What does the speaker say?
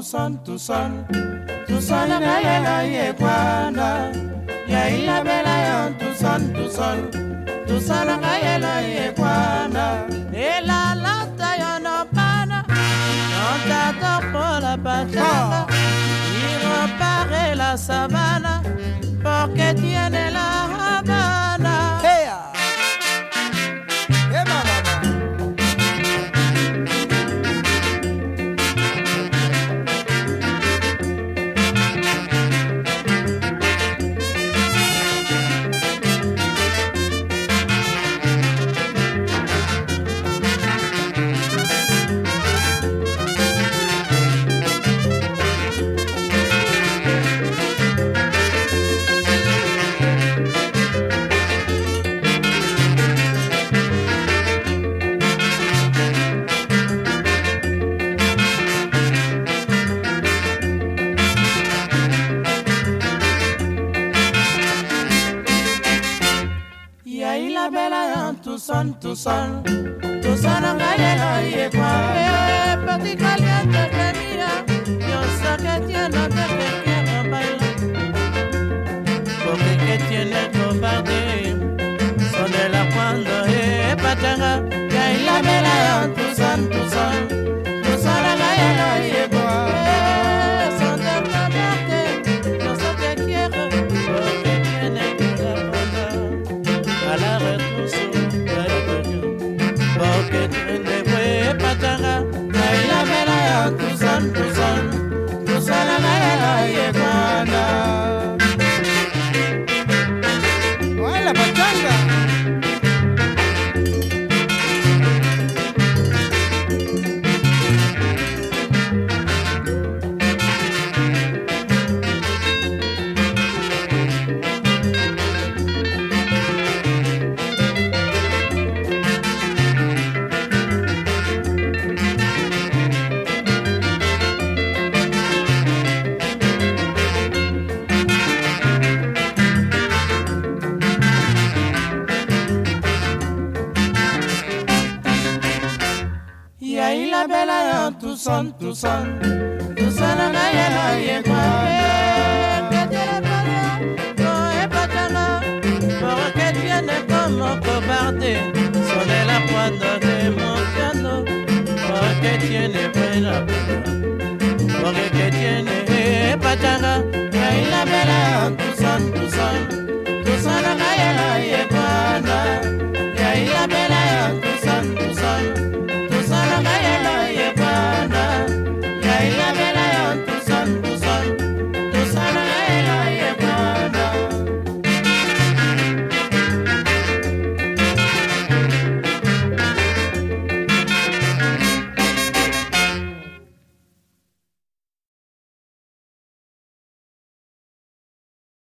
tuson tuson tuson nalela ye kwana yailabela yo tuson tuson tuson ngayela ye kwana pola pachanga y repare la sabana yo tuson tuson tuson ngayela ye kwana petit caliente que mira yo sé que tiene que quiero bailar. Porque que tiene cobarde son de la cuando eh patanga yailabela yo tuson tuson tuson ngayela ye kwana son de cobarde yo sé que quiero porque tiene cobarde a la retrousse Busan, Busan, ¡Hola! Ye kwana Wala pachanga. Yaila bela ya tusan tusan Tusana naila ye kwana Que tiene pelea No es patanga Porque tiene como cobarde Sonela cuando te emociono Porque tiene buena Porque que tiene patanga Yaila bela ya